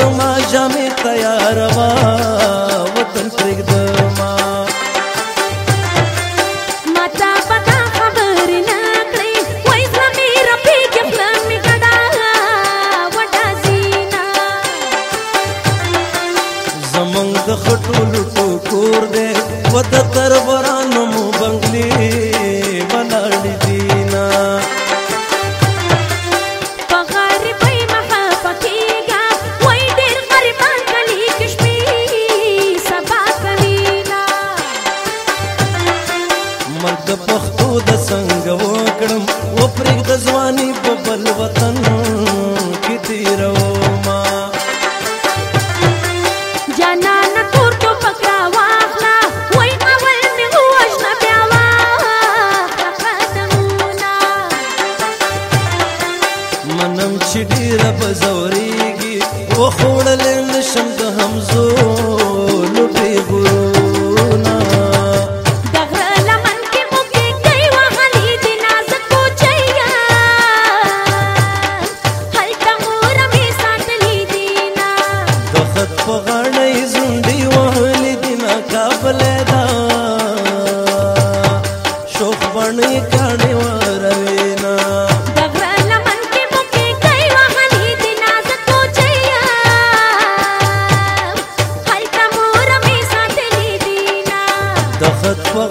زما جامې تیار وا وطن پرېږدم زمنګ د خټو لټو کور دې ود تر شي ډیره په زورېږي وخوړلی نشم د همزولو پېغورو तत्व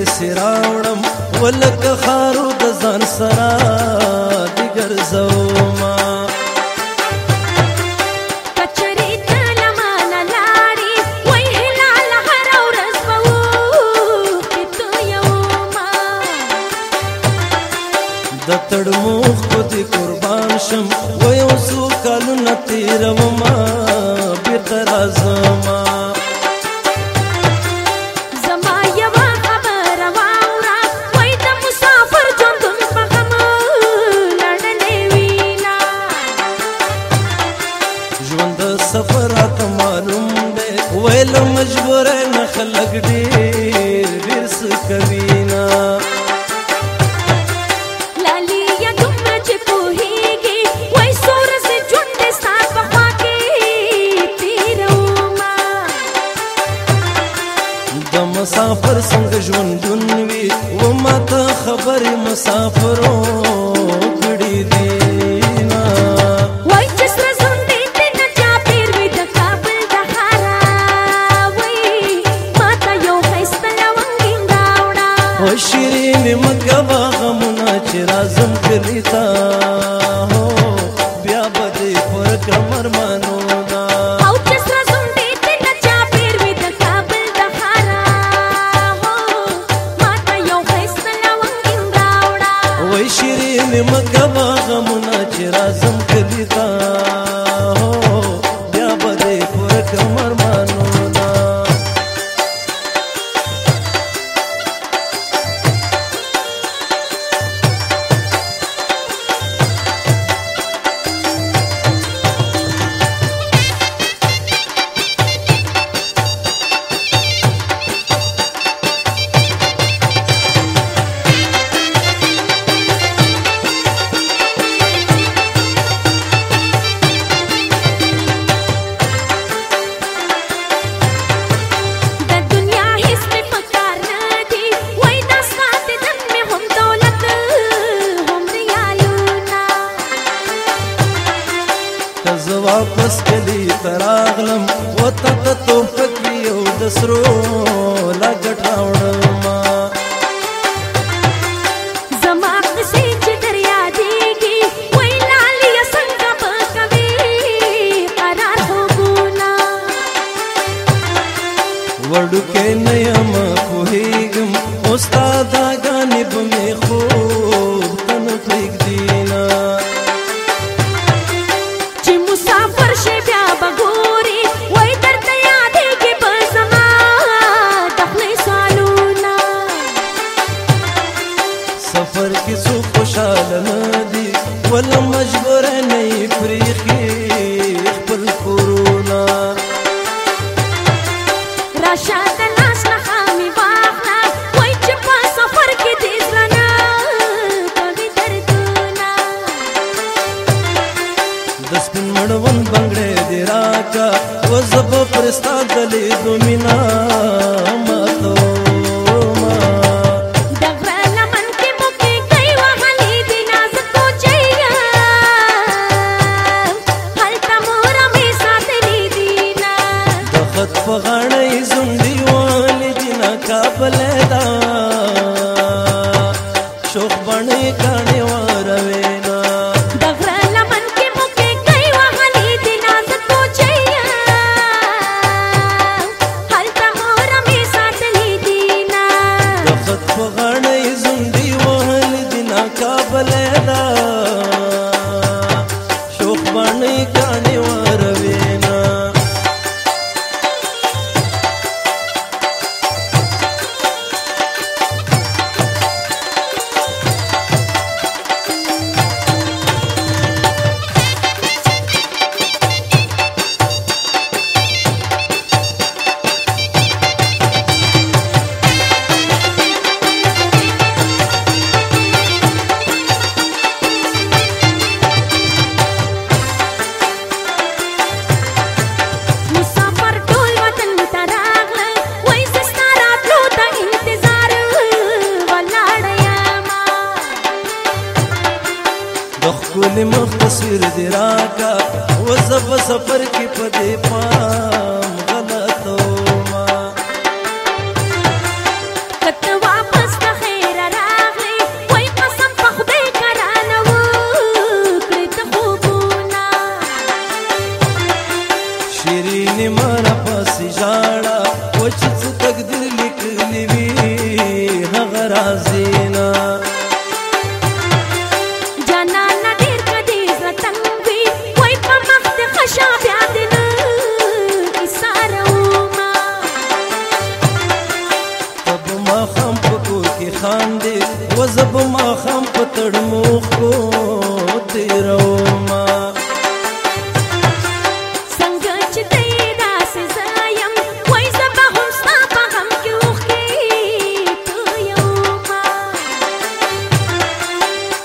پیسې راوړم ولکه خارو د ځان سره دیګر زوما د تړموخ په دې قربان شم و یو سو کالو نتی روما بیرته راځم سفر معلوم دی ویل مجبور نه خلک ډیر ډیر سکوینا لالي مسافر سنگ جون وي و ما تا خبر مسافرو چې رازم کلی تا هو بیا به دې پر کمر مانو شیرین مکه باغ منا چې رازم સસરો લાગ ઠાવણમાં જમાત સિંચ દરિયા દેગી કોઈ નાલી સંગમ કવી કરાર હો ગુના વડુકે નયમ કોહીગમ ઉસ્તાદા خوشاله ندي ولا مجبور نه پرېخي خپل کورونا راشد لاس نه خامي واخلا وای چې په سفر کې دې ځلنا کوي دردونه د سپین مړون بنگړې دې راکا وزب پرستا دلې دومینا ماتو رغبت په غړې زوندي والي جنا قابل دا شوق باندې کړه سفر کې پدې پام غلطو ما کته واپس ته خیر راغلی وای قسم په خدای کرانه و کړې ته خوبونه شیرین مرا پس ژاړه وچ څه تقدیر لیکلی وی هغه راځي خام پکو کی خان دے وزب ما خام پتڑ موخ کو تیرو ما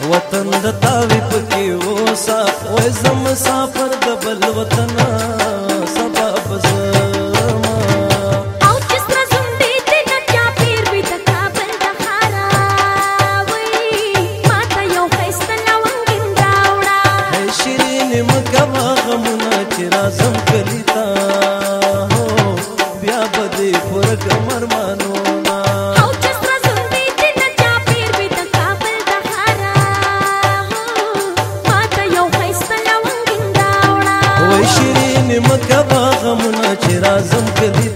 وطن د تاوی پکې اوسا وای زم مسافر د بل وطنه یقین مکوا غمونه چې راځم کلی تا هو بیا به دې پر کمر مانونه شیرین مکوا غمونه چې راځم کلی